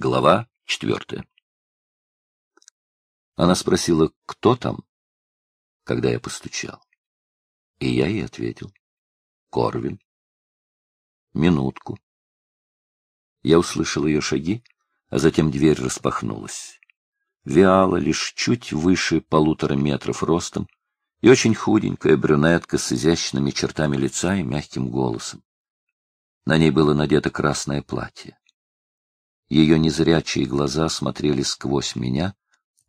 Глава четвертая. Она спросила, кто там, когда я постучал. И я ей ответил. Корвин. Минутку. Я услышал ее шаги, а затем дверь распахнулась. Виала лишь чуть выше полутора метров ростом и очень худенькая брюнетка с изящными чертами лица и мягким голосом. На ней было надето красное платье. Ее незрячие глаза смотрели сквозь меня,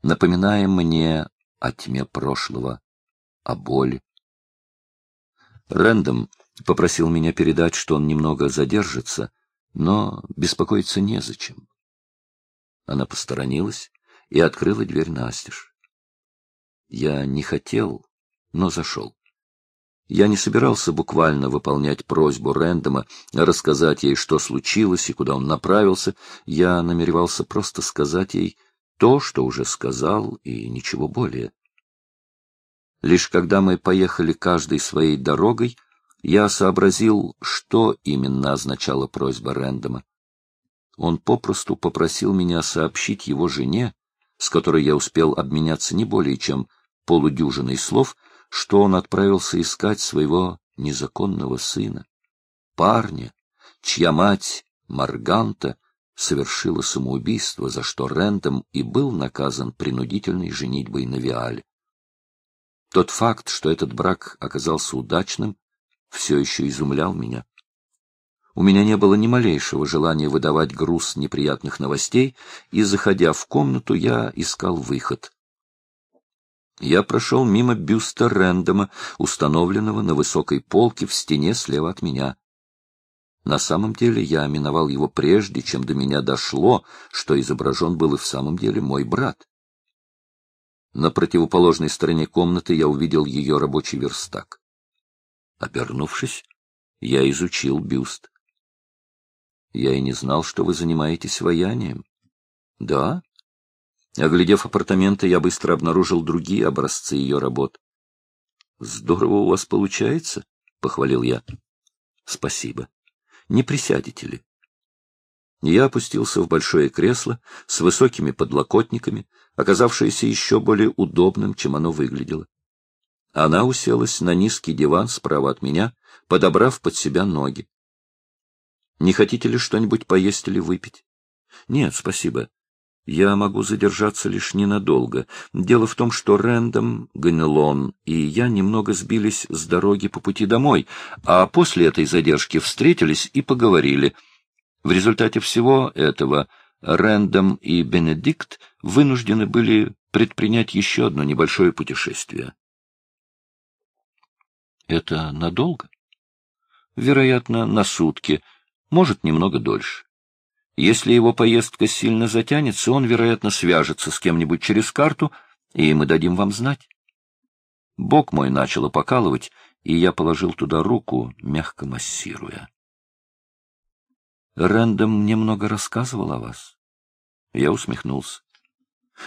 напоминая мне о тьме прошлого, о боли. Рэндом попросил меня передать, что он немного задержится, но беспокоиться незачем. Она посторонилась и открыла дверь настежь. Я не хотел, но зашел. Я не собирался буквально выполнять просьбу Рэндома, рассказать ей, что случилось и куда он направился. Я намеревался просто сказать ей то, что уже сказал, и ничего более. Лишь когда мы поехали каждой своей дорогой, я сообразил, что именно означала просьба Рэндома. Он попросту попросил меня сообщить его жене, с которой я успел обменяться не более чем полудюжиной слов — что он отправился искать своего незаконного сына, парня, чья мать, Марганта, совершила самоубийство, за что Рэндом и был наказан принудительной женитьбой на Виале. Тот факт, что этот брак оказался удачным, все еще изумлял меня. У меня не было ни малейшего желания выдавать груз неприятных новостей, и, заходя в комнату, я искал выход я прошел мимо бюста Рэндома, установленного на высокой полке в стене слева от меня. На самом деле я миновал его прежде, чем до меня дошло, что изображен был и в самом деле мой брат. На противоположной стороне комнаты я увидел ее рабочий верстак. Обернувшись, я изучил бюст. Я и не знал, что вы занимаетесь ваянием. Да? Оглядев апартаменты, я быстро обнаружил другие образцы ее работ. — Здорово у вас получается, — похвалил я. — Спасибо. Не присядете ли? Я опустился в большое кресло с высокими подлокотниками, оказавшееся еще более удобным, чем оно выглядело. Она уселась на низкий диван справа от меня, подобрав под себя ноги. — Не хотите ли что-нибудь поесть или выпить? — Нет, спасибо. Я могу задержаться лишь ненадолго. Дело в том, что Рэндом, Ганелон и я немного сбились с дороги по пути домой, а после этой задержки встретились и поговорили. В результате всего этого Рэндом и Бенедикт вынуждены были предпринять еще одно небольшое путешествие. Это надолго? Вероятно, на сутки, может, немного дольше. Если его поездка сильно затянется, он, вероятно, свяжется с кем-нибудь через карту, и мы дадим вам знать. Бок мой начало покалывать, и я положил туда руку, мягко массируя. Рэндом мне много рассказывал о вас. Я усмехнулся.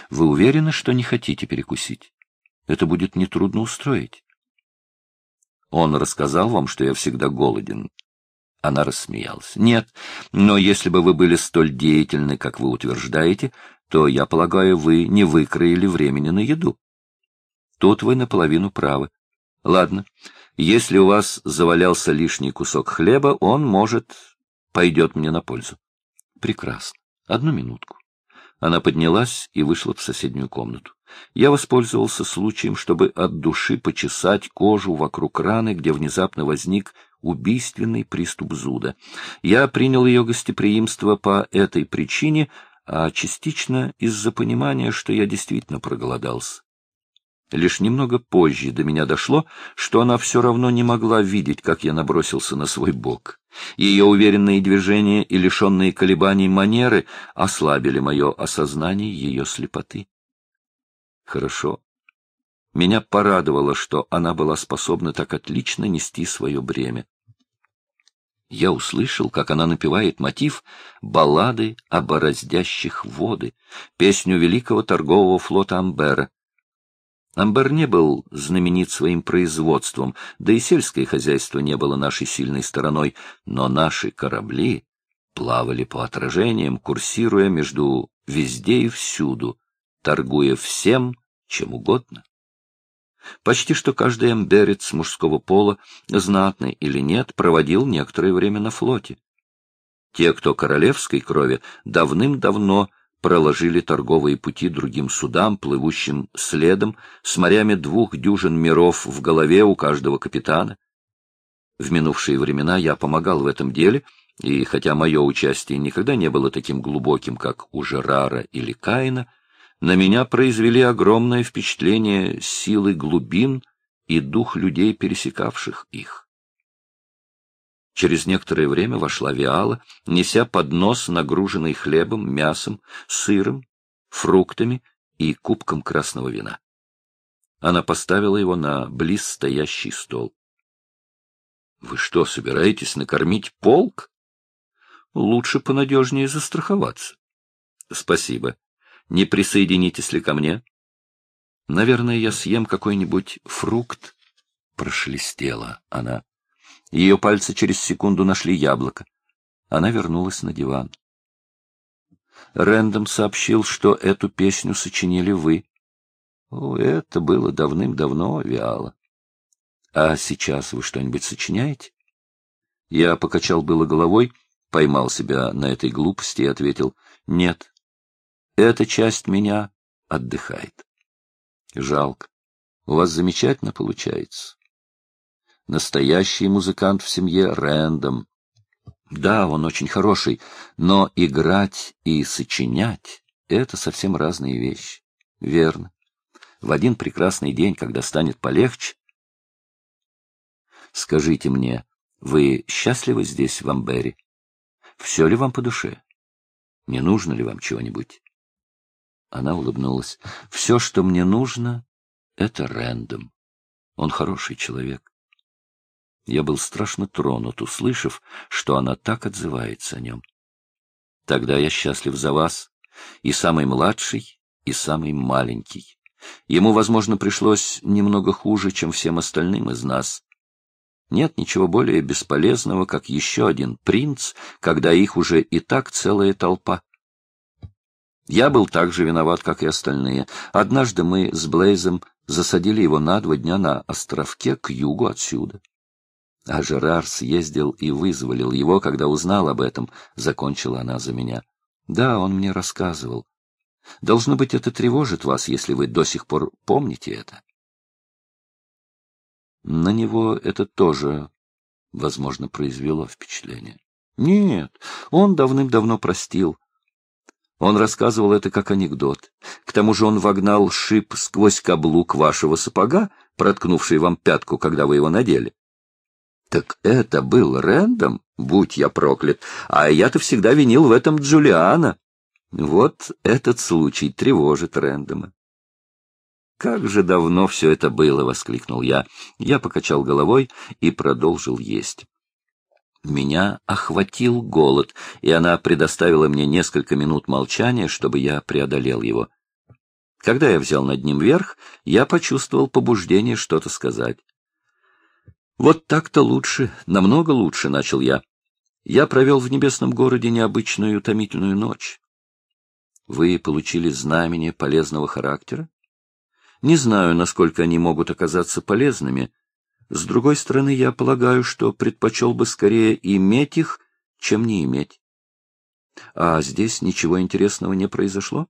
Вы уверены, что не хотите перекусить? Это будет нетрудно устроить. Он рассказал вам, что я всегда голоден. Она рассмеялась. «Нет, но если бы вы были столь деятельны, как вы утверждаете, то, я полагаю, вы не выкроили времени на еду. Тут вы наполовину правы. Ладно, если у вас завалялся лишний кусок хлеба, он, может, пойдет мне на пользу. Прекрасно. Одну минутку. Она поднялась и вышла в соседнюю комнату. Я воспользовался случаем, чтобы от души почесать кожу вокруг раны, где внезапно возник убийственный приступ зуда. Я принял ее гостеприимство по этой причине, а частично из-за понимания, что я действительно проголодался. Лишь немного позже до меня дошло, что она все равно не могла видеть, как я набросился на свой бок. Ее уверенные движения и лишенные колебаний манеры ослабили мое осознание ее слепоты. Хорошо, меня порадовало, что она была способна так отлично нести свое бремя. Я услышал, как она напевает мотив баллады о бороздящих воды, песню великого торгового флота Амбера. Амбер не был знаменит своим производством, да и сельское хозяйство не было нашей сильной стороной, но наши корабли плавали по отражениям, курсируя между везде и всюду, торгуя всем, чем угодно. Почти что каждый эмберец мужского пола, знатный или нет, проводил некоторое время на флоте. Те, кто королевской крови, давным-давно проложили торговые пути другим судам, плывущим следом, с морями двух дюжин миров в голове у каждого капитана. В минувшие времена я помогал в этом деле, и хотя мое участие никогда не было таким глубоким, как у Жерара или Каина, на меня произвели огромное впечатление силы глубин и дух людей, пересекавших их. Через некоторое время вошла Виала, неся поднос, нагруженный хлебом, мясом, сыром, фруктами и кубком красного вина. Она поставила его на близ стоящий стол. — Вы что, собираетесь накормить полк? — Лучше понадежнее застраховаться. — Спасибо. Не присоединитесь ли ко мне? Наверное, я съем какой-нибудь фрукт. Прошелестела она. Ее пальцы через секунду нашли яблоко. Она вернулась на диван. Рэндом сообщил, что эту песню сочинили вы. О, это было давным-давно, Виала. А сейчас вы что-нибудь сочиняете? Я покачал было головой, поймал себя на этой глупости и ответил «нет». Эта часть меня отдыхает. Жалко. У вас замечательно получается. Настоящий музыкант в семье Рэндом. Да, он очень хороший, но играть и сочинять — это совсем разные вещи. Верно. В один прекрасный день, когда станет полегче... Скажите мне, вы счастливы здесь, в Амбере? Все ли вам по душе? Не нужно ли вам чего-нибудь? Она улыбнулась. «Все, что мне нужно, — это Рэндом. Он хороший человек». Я был страшно тронут, услышав, что она так отзывается о нем. «Тогда я счастлив за вас, и самый младший, и самый маленький. Ему, возможно, пришлось немного хуже, чем всем остальным из нас. Нет ничего более бесполезного, как еще один принц, когда их уже и так целая толпа. Я был так же виноват, как и остальные. Однажды мы с Блейзом засадили его на два дня на островке к югу отсюда. А Жерар съездил и вызволил его, когда узнал об этом, — закончила она за меня. Да, он мне рассказывал. Должно быть, это тревожит вас, если вы до сих пор помните это. На него это тоже, возможно, произвело впечатление. Нет, он давным-давно простил. Он рассказывал это как анекдот. К тому же он вогнал шип сквозь каблук вашего сапога, проткнувший вам пятку, когда вы его надели. Так это был Рэндом, будь я проклят, а я-то всегда винил в этом Джулиана. Вот этот случай тревожит Рэндома. «Как же давно все это было!» — воскликнул я. Я покачал головой и продолжил есть. Меня охватил голод, и она предоставила мне несколько минут молчания, чтобы я преодолел его. Когда я взял над ним верх, я почувствовал побуждение что-то сказать. «Вот так-то лучше, намного лучше», — начал я. «Я провел в небесном городе необычную утомительную ночь. Вы получили знамения полезного характера? Не знаю, насколько они могут оказаться полезными, с другой стороны, я полагаю, что предпочел бы скорее иметь их, чем не иметь. А здесь ничего интересного не произошло?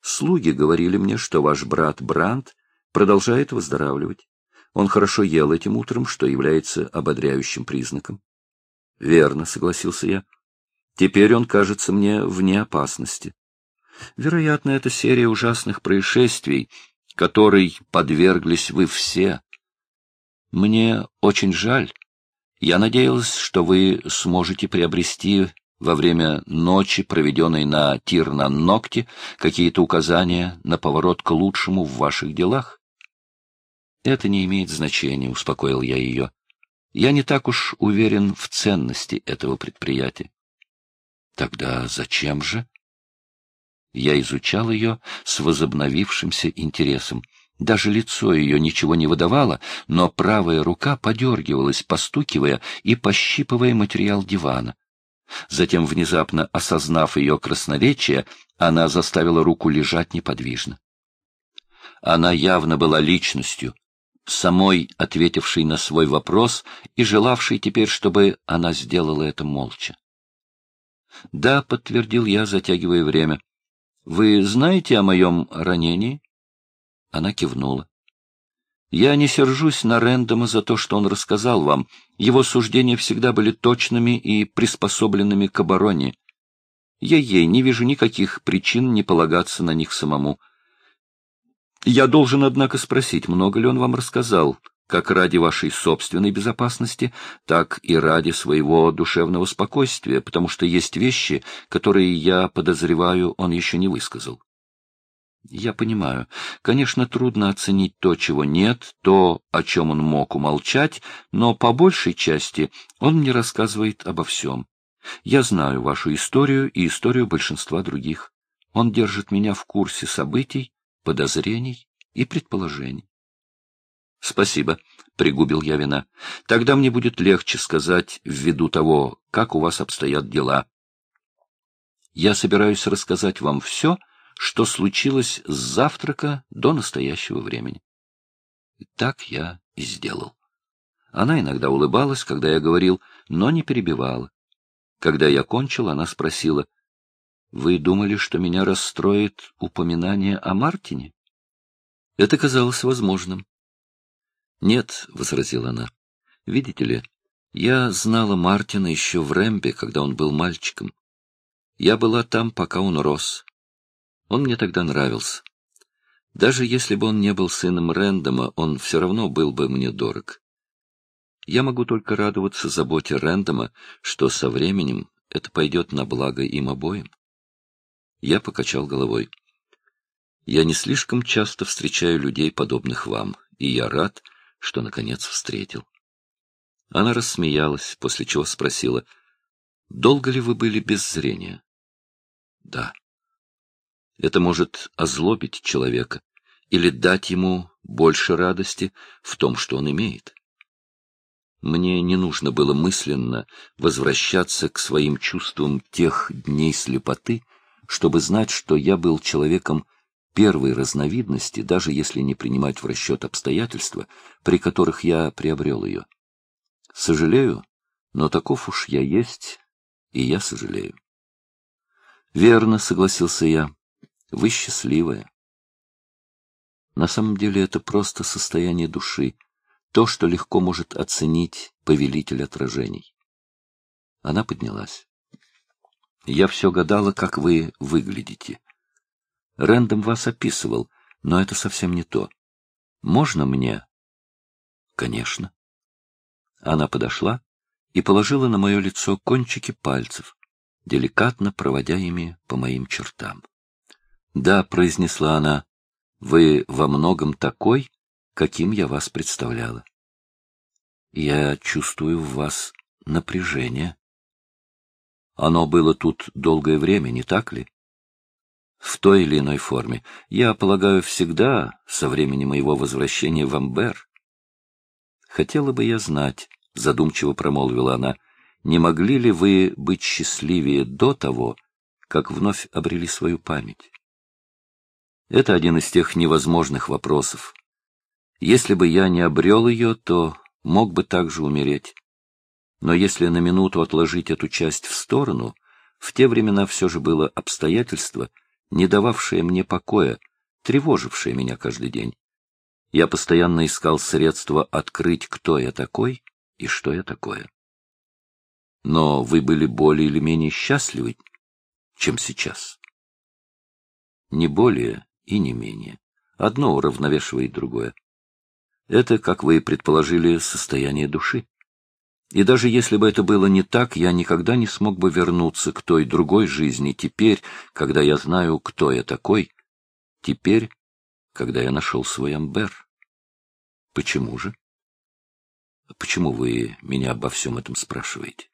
Слуги говорили мне, что ваш брат Бранд продолжает выздоравливать. Он хорошо ел этим утром, что является ободряющим признаком. — Верно, — согласился я. — Теперь он кажется мне вне опасности. Вероятно, это серия ужасных происшествий, которой подверглись вы все, мне очень жаль. Я надеялась, что вы сможете приобрести во время ночи, проведенной на тир на ногте, какие-то указания на поворот к лучшему в ваших делах. Это не имеет значения, успокоил я ее. Я не так уж уверен в ценности этого предприятия. Тогда зачем же? Я изучал ее с возобновившимся интересом. Даже лицо ее ничего не выдавало, но правая рука подергивалась, постукивая и пощипывая материал дивана. Затем, внезапно осознав ее красноречие, она заставила руку лежать неподвижно. Она явно была личностью, самой ответившей на свой вопрос и желавшей теперь, чтобы она сделала это молча. — Да, — подтвердил я, затягивая время. — Вы знаете о моем ранении? Она кивнула. Я не сержусь на Рэндома за то, что он рассказал вам. Его суждения всегда были точными и приспособленными к обороне. Я ей не вижу никаких причин не полагаться на них самому. Я должен, однако, спросить, много ли он вам рассказал, как ради вашей собственной безопасности, так и ради своего душевного спокойствия, потому что есть вещи, которые, я подозреваю, он еще не высказал. Я понимаю. Конечно, трудно оценить то, чего нет, то, о чем он мог умолчать, но по большей части он мне рассказывает обо всем. Я знаю вашу историю и историю большинства других. Он держит меня в курсе событий, подозрений и предположений. Спасибо, пригубил я вина. Тогда мне будет легче сказать ввиду того, как у вас обстоят дела. Я собираюсь рассказать вам все, что случилось с завтрака до настоящего времени. И так я и сделал. Она иногда улыбалась, когда я говорил, но не перебивала. Когда я кончил, она спросила, «Вы думали, что меня расстроит упоминание о Мартине?» Это казалось возможным. «Нет», — возразила она, — «видите ли, я знала Мартина еще в Рэмбе, когда он был мальчиком. Я была там, пока он рос. Он мне тогда нравился. Даже если бы он не был сыном Рэндома, он все равно был бы мне дорог. Я могу только радоваться заботе Рэндома, что со временем это пойдет на благо им обоим. Я покачал головой. Я не слишком часто встречаю людей, подобных вам, и я рад, что, наконец, встретил. Она рассмеялась, после чего спросила, «Долго ли вы были без зрения?» «Да». Это может озлобить человека или дать ему больше радости в том, что он имеет. Мне не нужно было мысленно возвращаться к своим чувствам тех дней слепоты, чтобы знать, что я был человеком первой разновидности, даже если не принимать в расчет обстоятельства, при которых я приобрел ее. Сожалею, но таков уж я есть, и я сожалею. Верно, согласился я. Вы счастливая. На самом деле это просто состояние души, то, что легко может оценить повелитель отражений. Она поднялась. Я все гадала, как вы выглядите. Рэндом вас описывал, но это совсем не то. Можно мне? Конечно. Она подошла и положила на мое лицо кончики пальцев, деликатно проводя ими по моим чертам. «Да», — произнесла она, — «вы во многом такой, каким я вас представляла. Я чувствую в вас напряжение. Оно было тут долгое время, не так ли? В той или иной форме. Я полагаю, всегда, со времени моего возвращения в Амбер. Хотела бы я знать, — задумчиво промолвила она, — не могли ли вы быть счастливее до того, как вновь обрели свою память? Это один из тех невозможных вопросов. Если бы я не обрел ее, то мог бы также умереть. Но если на минуту отложить эту часть в сторону, в те времена все же было обстоятельство, не дававшее мне покоя, тревожившее меня каждый день. Я постоянно искал средства открыть, кто я такой и что я такое. Но вы были более или менее счастливы, чем сейчас. Не более и не менее. Одно уравновешивает другое. Это, как вы предположили, состояние души. И даже если бы это было не так, я никогда не смог бы вернуться к той другой жизни теперь, когда я знаю, кто я такой, теперь, когда я нашел свой амбер. Почему же? Почему вы меня обо всем этом спрашиваете?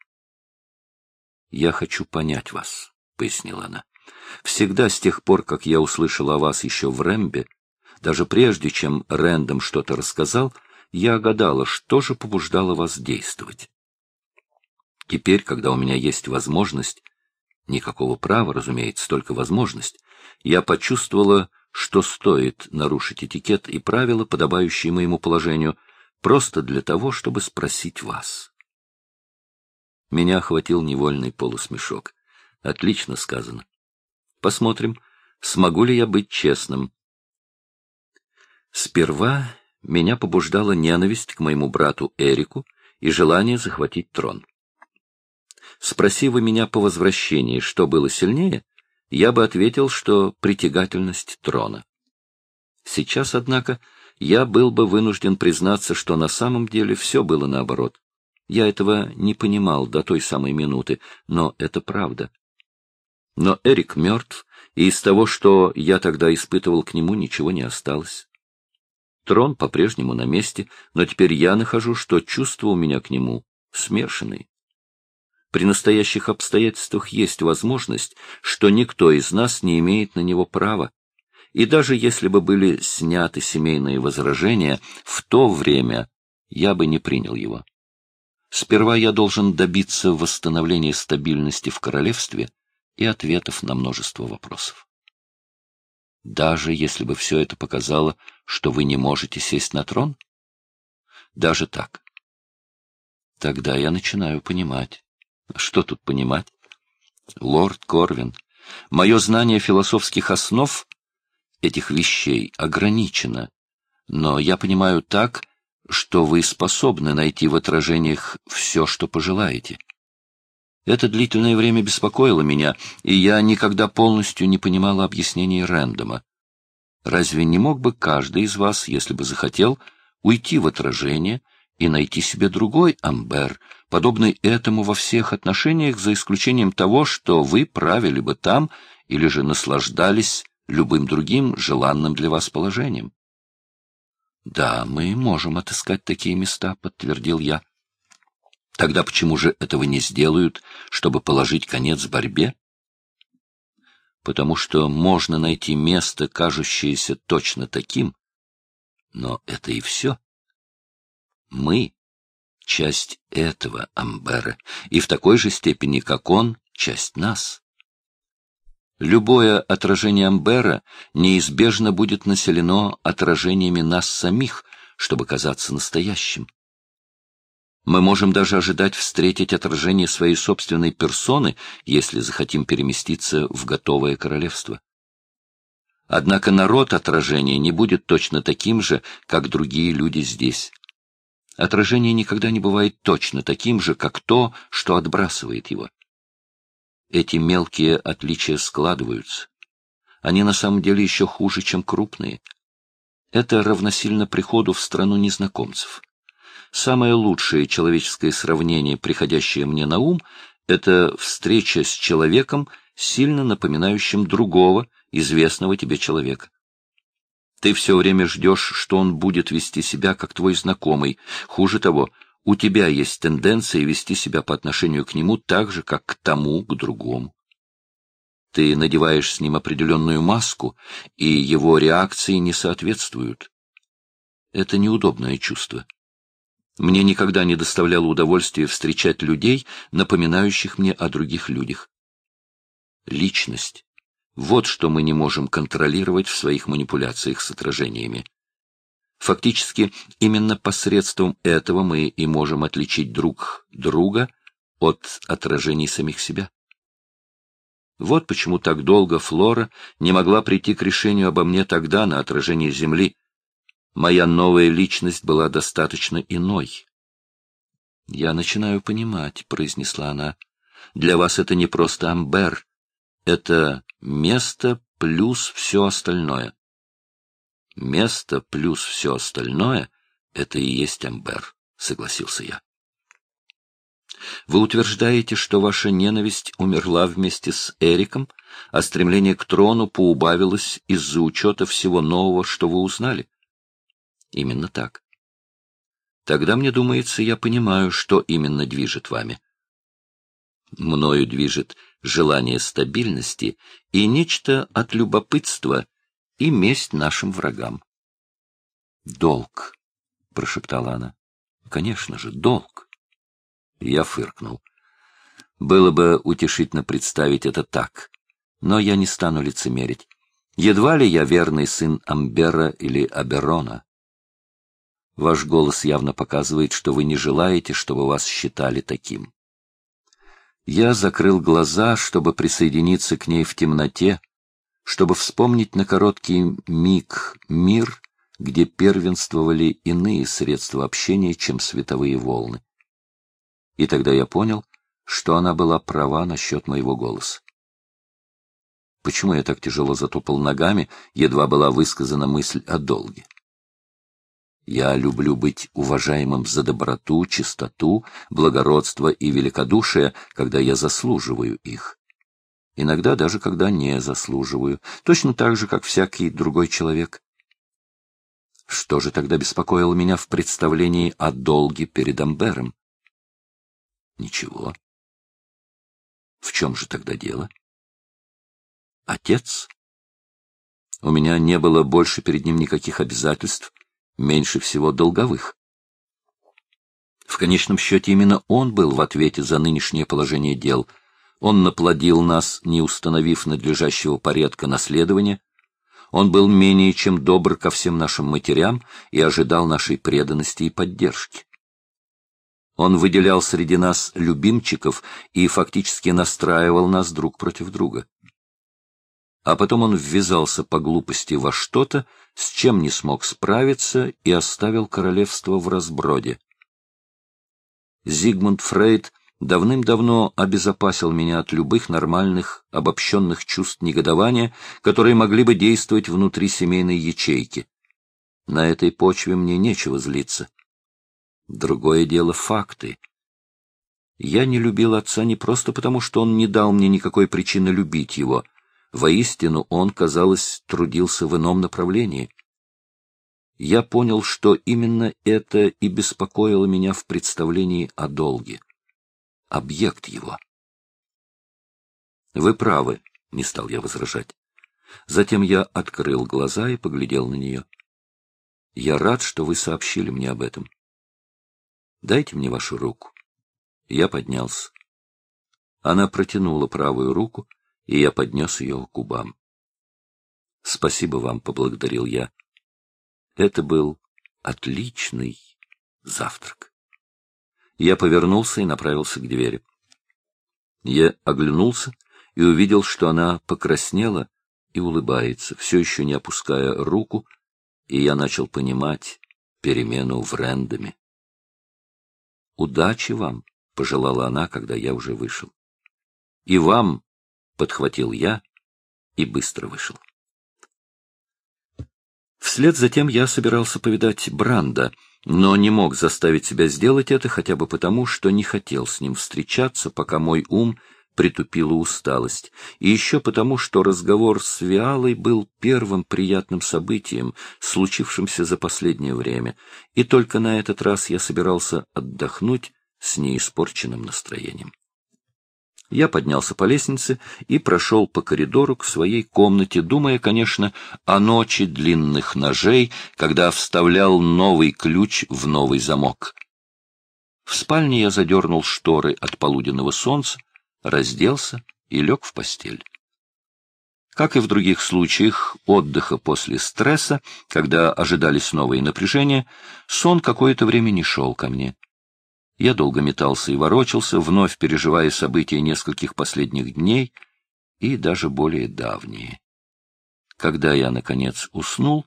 Я хочу понять вас, — пояснила она. Всегда с тех пор, как я услышал о вас еще в Рэмбе, даже прежде, чем Рэндом что-то рассказал, я гадала, что же побуждало вас действовать. Теперь, когда у меня есть возможность, никакого права, разумеется, только возможность, я почувствовала, что стоит нарушить этикет и правила, подобающие моему положению, просто для того, чтобы спросить вас. Меня охватил невольный полусмешок. Отлично сказано. Посмотрим, смогу ли я быть честным. Сперва меня побуждала ненависть к моему брату Эрику и желание захватить трон. Спроси вы меня по возвращении, что было сильнее, я бы ответил, что притягательность трона. Сейчас, однако, я был бы вынужден признаться, что на самом деле все было наоборот. Я этого не понимал до той самой минуты, но это правда. Но Эрик мертв, и из того, что я тогда испытывал к нему, ничего не осталось. Трон по-прежнему на месте, но теперь я нахожу, что чувства у меня к нему смешанные. При настоящих обстоятельствах есть возможность, что никто из нас не имеет на него права. И даже если бы были сняты семейные возражения, в то время я бы не принял его. Сперва я должен добиться восстановления стабильности в королевстве и ответов на множество вопросов даже если бы все это показало, что вы не можете сесть на трон? Даже так. Тогда я начинаю понимать. Что тут понимать? Лорд Корвин, мое знание философских основ этих вещей ограничено, но я понимаю так, что вы способны найти в отражениях все, что пожелаете. Это длительное время беспокоило меня, и я никогда полностью не понимала объяснений Рэндома. Разве не мог бы каждый из вас, если бы захотел, уйти в отражение и найти себе другой амбер, подобный этому во всех отношениях, за исключением того, что вы правили бы там или же наслаждались любым другим желанным для вас положением? — Да, мы можем отыскать такие места, — подтвердил я. Тогда почему же этого не сделают, чтобы положить конец борьбе? Потому что можно найти место, кажущееся точно таким, но это и все. Мы — часть этого Амбера, и в такой же степени, как он, часть нас. Любое отражение Амбера неизбежно будет населено отражениями нас самих, чтобы казаться настоящим. Мы можем даже ожидать встретить отражение своей собственной персоны, если захотим переместиться в готовое королевство. Однако народ отражения не будет точно таким же, как другие люди здесь. Отражение никогда не бывает точно таким же, как то, что отбрасывает его. Эти мелкие отличия складываются. Они на самом деле еще хуже, чем крупные. Это равносильно приходу в страну незнакомцев. Самое лучшее человеческое сравнение, приходящее мне на ум, это встреча с человеком, сильно напоминающим другого, известного тебе человека. Ты все время ждешь, что он будет вести себя, как твой знакомый. Хуже того, у тебя есть тенденция вести себя по отношению к нему так же, как к тому, к другому. Ты надеваешь с ним определенную маску, и его реакции не соответствуют. Это неудобное чувство. Мне никогда не доставляло удовольствия встречать людей, напоминающих мне о других людях. Личность — вот что мы не можем контролировать в своих манипуляциях с отражениями. Фактически, именно посредством этого мы и можем отличить друг друга от отражений самих себя. Вот почему так долго Флора не могла прийти к решению обо мне тогда на отражении Земли, Моя новая личность была достаточно иной. — Я начинаю понимать, — произнесла она. — Для вас это не просто амбер. Это место плюс все остальное. Место плюс все остальное — это и есть амбер, — согласился я. Вы утверждаете, что ваша ненависть умерла вместе с Эриком, а стремление к трону поубавилось из-за учета всего нового, что вы узнали? Именно так. Тогда, мне думается, я понимаю, что именно движет вами. Мною движет желание стабильности и нечто от любопытства и месть нашим врагам. «Долг», — прошептала она. «Конечно же, долг». Я фыркнул. Было бы утешительно представить это так, но я не стану лицемерить. Едва ли я верный сын Амбера или Аберона. Ваш голос явно показывает, что вы не желаете, чтобы вас считали таким. Я закрыл глаза, чтобы присоединиться к ней в темноте, чтобы вспомнить на короткий миг мир, где первенствовали иные средства общения, чем световые волны. И тогда я понял, что она была права насчет моего голоса. Почему я так тяжело затопал ногами, едва была высказана мысль о долге? Я люблю быть уважаемым за доброту, чистоту, благородство и великодушие, когда я заслуживаю их. Иногда даже когда не заслуживаю, точно так же, как всякий другой человек. Что же тогда беспокоило меня в представлении о долге перед Амбером? Ничего. В чем же тогда дело? Отец? У меня не было больше перед ним никаких обязательств, меньше всего долговых. В конечном счете именно он был в ответе за нынешнее положение дел. Он наплодил нас, не установив надлежащего порядка наследования. Он был менее чем добр ко всем нашим матерям и ожидал нашей преданности и поддержки. Он выделял среди нас любимчиков и фактически настраивал нас друг против друга а потом он ввязался по глупости во что-то, с чем не смог справиться и оставил королевство в разброде. Зигмунд Фрейд давным-давно обезопасил меня от любых нормальных, обобщенных чувств негодования, которые могли бы действовать внутри семейной ячейки. На этой почве мне нечего злиться. Другое дело — факты. Я не любил отца не просто потому, что он не дал мне никакой причины любить его — Воистину, он, казалось, трудился в ином направлении. Я понял, что именно это и беспокоило меня в представлении о долге. Объект его. Вы правы, не стал я возражать. Затем я открыл глаза и поглядел на нее. Я рад, что вы сообщили мне об этом. Дайте мне вашу руку. Я поднялся. Она протянула правую руку, и я поднес ее к губам. — Спасибо вам, — поблагодарил я. Это был отличный завтрак. Я повернулся и направился к двери. Я оглянулся и увидел, что она покраснела и улыбается, все еще не опуская руку, и я начал понимать перемену в Рэндоме. «Удачи вам!» — пожелала она, когда я уже вышел. «И вам, подхватил я и быстро вышел. Вслед за тем я собирался повидать Бранда, но не мог заставить себя сделать это хотя бы потому, что не хотел с ним встречаться, пока мой ум притупила усталость, и еще потому, что разговор с Виалой был первым приятным событием, случившимся за последнее время, и только на этот раз я собирался отдохнуть с неиспорченным настроением. Я поднялся по лестнице и прошел по коридору к своей комнате, думая, конечно, о ночи длинных ножей, когда вставлял новый ключ в новый замок. В спальне я задернул шторы от полуденного солнца, разделся и лег в постель. Как и в других случаях отдыха после стресса, когда ожидались новые напряжения, сон какое-то время не шел ко мне. Я долго метался и ворочался, вновь переживая события нескольких последних дней и даже более давние. Когда я, наконец, уснул,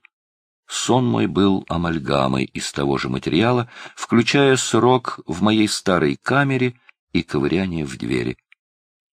сон мой был амальгамой из того же материала, включая срок в моей старой камере и ковыряние в двери.